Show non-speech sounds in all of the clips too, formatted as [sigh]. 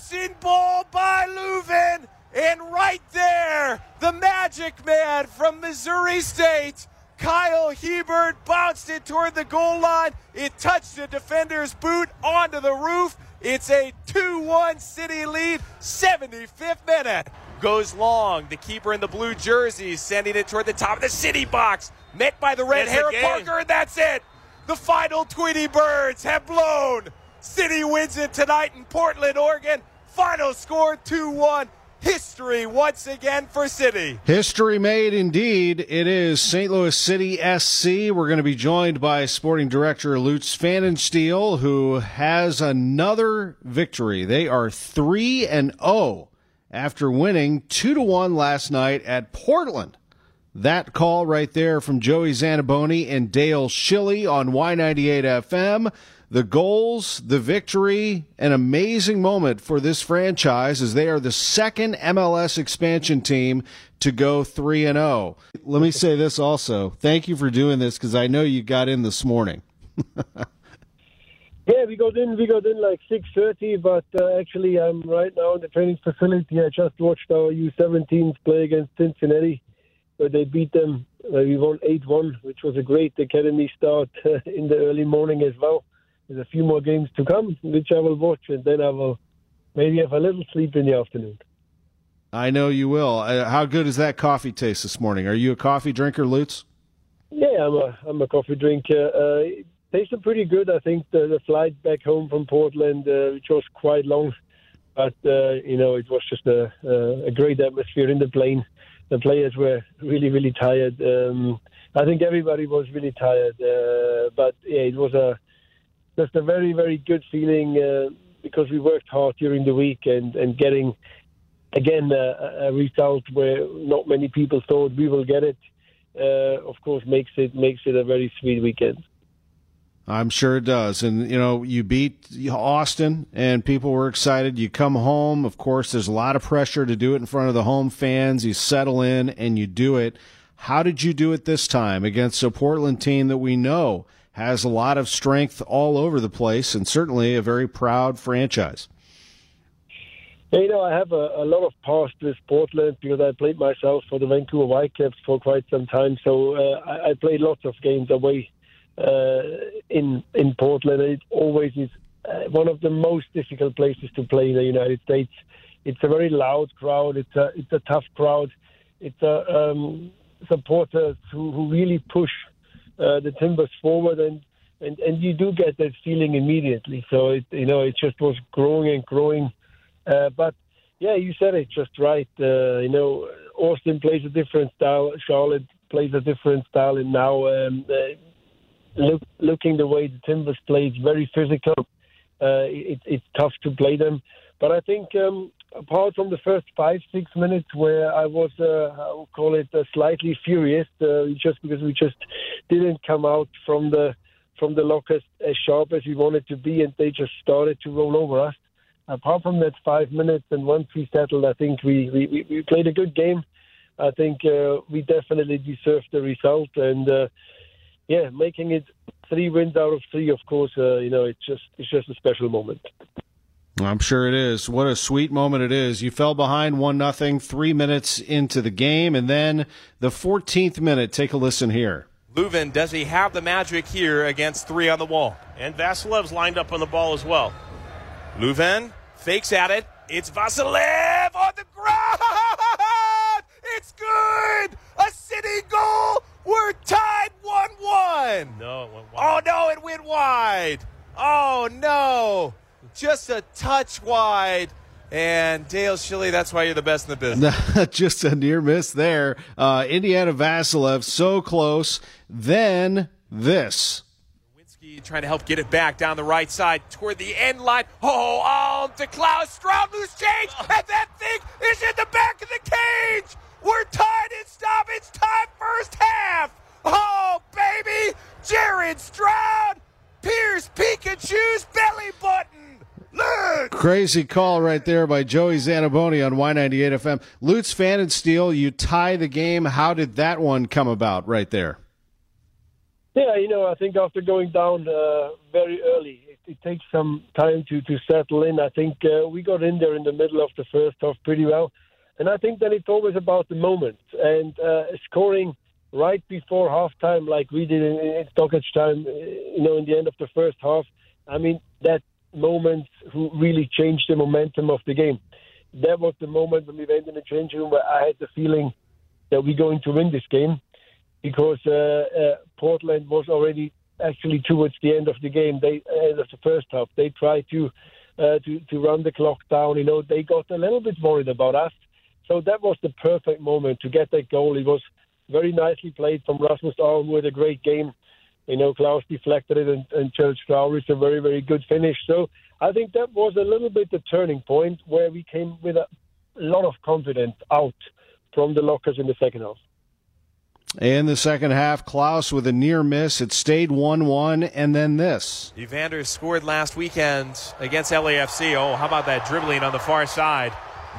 bouncing ball by Löwen. And right there, the magic man from Missouri State, Kyle Hiebert, bounced it toward the goal line. It touched the defender's boot onto the roof. It's a 2 1 City lead, 75th minute. Goes long. The keeper in the blue jersey sending it toward the top of the City box. Met by the red hair of Parker, and that's it. The final Tweety Birds have blown. City wins it tonight in Portland, Oregon. Final score 2 1 history once again for City. History made indeed. It is St. Louis City SC. We're going to be joined by sporting director Lutz Pfannenstiel, who has another victory. They are 3 and 0 after winning 2 to 1 last night at Portland. That call right there from Joey Zanaboni and Dale Schilly on Y98 FM the goals, the victory, an amazing moment for this franchise as they are the second MLS expansion team to go 3 and 0. Let me say this also. Thank you for doing this cuz I know you got in this morning. yeah, we got in we got in like 6:30, but uh, actually I'm right now in the training facility. I just watched our U17s play against Cincinnati where they beat them. Uh, we won 8-1, which was a great academy start [laughs] uh, in the early morning as well. There's a few more games to come, which I will watch, and then I will maybe have a little sleep in the afternoon. I know you will. Uh, how good does that coffee taste this morning? Are you a coffee drinker, Lutz? Yeah, I'm a I'm a coffee drinker. Uh, it tasted pretty good. I think the, the flight back home from Portland, uh, which was quite long, but uh, you know it was just a, a great atmosphere in the plane. The players were really really tired. Um, I think everybody was really tired, uh, but yeah, it was a just a very, very good feeling uh, because we worked hard during the week and, and getting, again, uh, a result where not many people thought we will get it, uh, of course, makes it makes it a very sweet weekend. I'm sure it does. And, you know, you beat Austin and people were excited. You come home. Of course, there's a lot of pressure to do it in front of the home fans. You settle in and you do it. How did you do it this time against a Portland team that we know has a lot of strength all over the place and certainly a very proud franchise. You know, I have a, a lot of past with Portland because I played myself for the Vancouver Whitecaps for quite some time. So uh, I, I played lots of games away uh, in in Portland. It always is uh, one of the most difficult places to play in the United States. It's a very loud crowd. It's a it's a tough crowd. It's a um, supporters who, who really push uh, the timbers forward, and, and and you do get that feeling immediately. So it you know it just was growing and growing, uh, but yeah, you said it just right. Uh, you know, Austin plays a different style. Charlotte plays a different style, and now um, uh, look, looking the way the Timbers play, it's very physical. Uh, it, it's tough to play them, but I think um, apart from the first five six minutes where I was uh, I would call it uh, slightly furious uh, just because we just didn't come out from the from the lockers as sharp as we wanted to be and they just started to roll over us. Apart from that five minutes and once we settled, I think we we, we played a good game. I think uh, we definitely deserved the result and uh, yeah, making it three wins out of three. Of course, uh, you know it's just it's just a special moment. I'm sure it is. What a sweet moment it is. You fell behind one nothing, three minutes into the game, and then the 14th minute. Take a listen here. Löwen, does he have the magic here against three on the wall? And Vassilev's lined up on the ball as well. Löwen fakes at it. It's Vasilev on the ground. It's good. A city goal. We're tied 1 1. No, it went wide. Oh, no, it went wide. Oh, no just a touch wide. And Dale Schilly, that's why you're the best in the business. [laughs] just a near miss there. Uh, Indiana Vassilev, so close. Then this. Winsky trying to help get it back down the right side toward the end line. Oh, on to Klauss Stroud, loose change, and that thing is in the back of the cage. We're tied in stoppage time, first half. Oh, baby, Jared Stroud, Pierce Pikachu's belly button. Crazy call right there by Joey Zanaboni on Y98 FM. Lutz Pfannenstiel, you tie the game. How did that one come about right there? Yeah, you know, I think after going down uh, very early, it, it takes some time to, to settle in. I think uh, we got in there in the middle of the first half pretty well. And I think that it's always about the moment and uh, scoring right before halftime, like we did in, in stoppage time, uh, you know, in the end of the first half. I mean, that moment who really changed the momentum of the game. That was the moment when we went in the changing room where I had the feeling that we're going to win this game because uh, uh, Portland was already actually towards the end of the game. They end of the first half, they tried to uh, to to run the clock down. You know, they got a little bit worried about us. So that was the perfect moment to get that goal. It was very nicely played from Rasmus Alm with a great game. You know, Klauss deflected it, and, and Charles is a very, very good finish. So I think that was a little bit the turning point where we came with a lot of confidence out from the lockers in the second half. In the second half, Klauss with a near miss. It stayed 1 1, and then this. Evander scored last weekend against LAFC. Oh, how about that dribbling on the far side?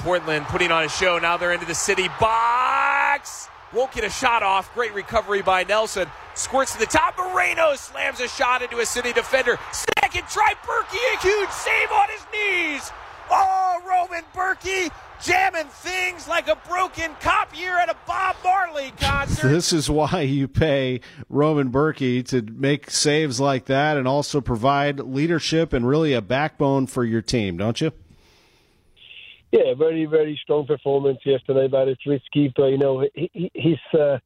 Portland putting on a show. Now they're into the city box. Won't get a shot off. Great recovery by Nelson. Squirts to the top. Moreno slams a shot into a city defender. Second try. Bürki, a huge save on his knees. Oh, Roman Bürki jamming things like a broken copier at a Bob Marley concert. This is why you pay Roman Bürki to make saves like that and also provide leadership and really a backbone for your team, don't you? Yeah, very, very strong performance yesterday by the Swiss keeper. You know, he's. uh,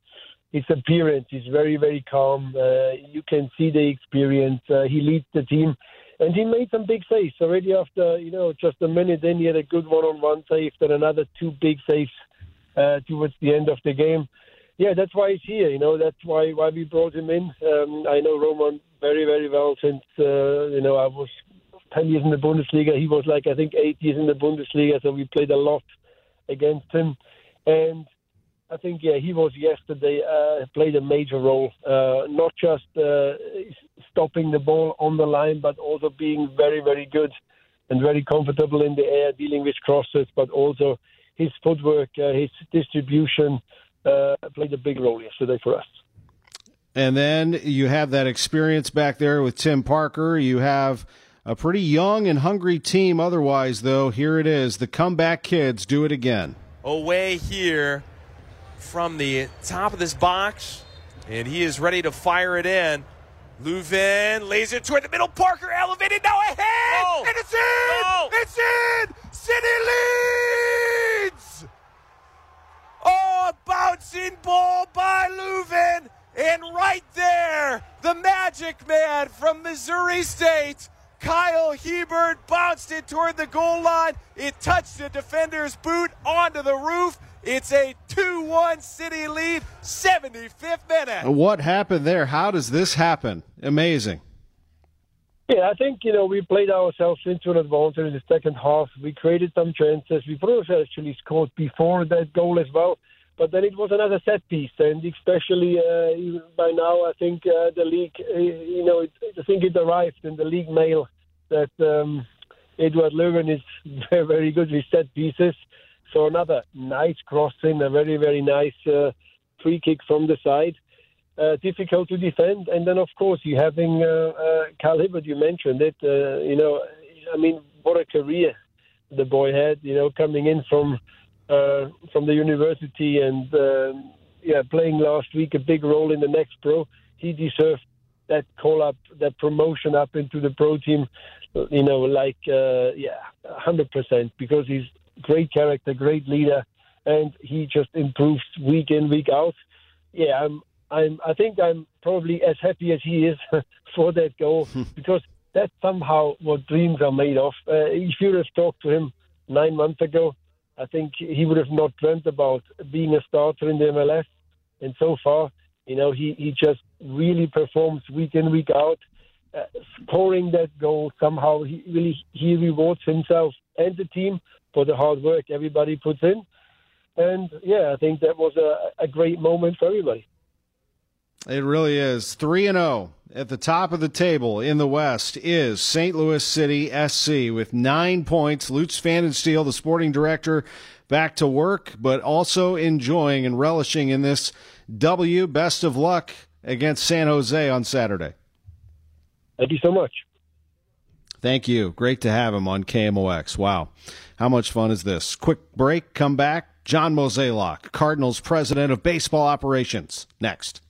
his appearance is very, very calm. Uh, you can see the experience. Uh, he leads the team and he made some big saves already after you know just a minute. Then he had a good one-on-one save, then another two big saves uh, towards the end of the game. Yeah, that's why he's here. You know, that's why why we brought him in. Um, I know Roman very very well since uh, you know I was ten years in the Bundesliga. He was like I think eight years in the Bundesliga, so we played a lot against him. And I think yeah, he was yesterday uh, played a major role, uh, not just uh, stopping the ball on the line, but also being very very good and very comfortable in the air, dealing with crosses, but also his footwork, uh, his distribution uh, played a big role yesterday for us. And then you have that experience back there with Tim Parker. You have a pretty young and hungry team. Otherwise, though, here it is: the comeback kids do it again. Away here from the top of this box, and he is ready to fire it in. Löwen lays it toward the middle. Parker elevated now ahead, oh. and it's in. Oh. It's in. City leads. Oh, a bouncing ball by Löwen, and right there, the Magic Man from Missouri State. Kyle Hiebert bounced it toward the goal line. It touched the defender's boot onto the roof. It's a 2 1 City lead, 75th minute. What happened there? How does this happen? Amazing. Yeah, I think, you know, we played ourselves into an advantage in the second half. We created some chances. We probably actually scored before that goal as well. But then it was another set piece, and especially uh, by now, I think uh, the league, uh, you know, it, I think it arrived in the league mail that um, Eduard Löwen is very, [laughs] very good with set pieces. So another nice crossing, a very, very nice uh, free kick from the side. Uh, difficult to defend. And then, of course, you having uh, uh, Hiebert, you mentioned it. Uh, you know, I mean, what a career the boy had, you know, coming in from uh, from the university and, uh, yeah, playing last week a big role in the next pro. He deserved that call up, that promotion up into the pro team, you know, like, uh, yeah, 100% because he's great character, great leader, and he just improves week in, week out. Yeah, I'm, I'm, I think I'm probably as happy as he is [laughs] for that goal [laughs] because that's somehow what dreams are made of. Uh, if you would have talked to him nine months ago, I think he would have not dreamt about being a starter in the MLS. And so far, you know, he, he just really performs week in, week out. Uh, scoring that goal somehow he really he rewards himself and the team for the hard work everybody puts in. And yeah, I think that was a, a great moment for everybody. It really is. 3 and 0 at the top of the table in the West is St. Louis City SC with 9 points. Lutz Pfannenstiel, the sporting director, back to work, but also enjoying and relishing in this W. Best of luck against San Jose on Saturday. Thank you so much. Thank you. Great to have him on KMOX. Wow. How much fun is this? Quick break, come back. John Mozeliak, Cardinals president of baseball operations. Next.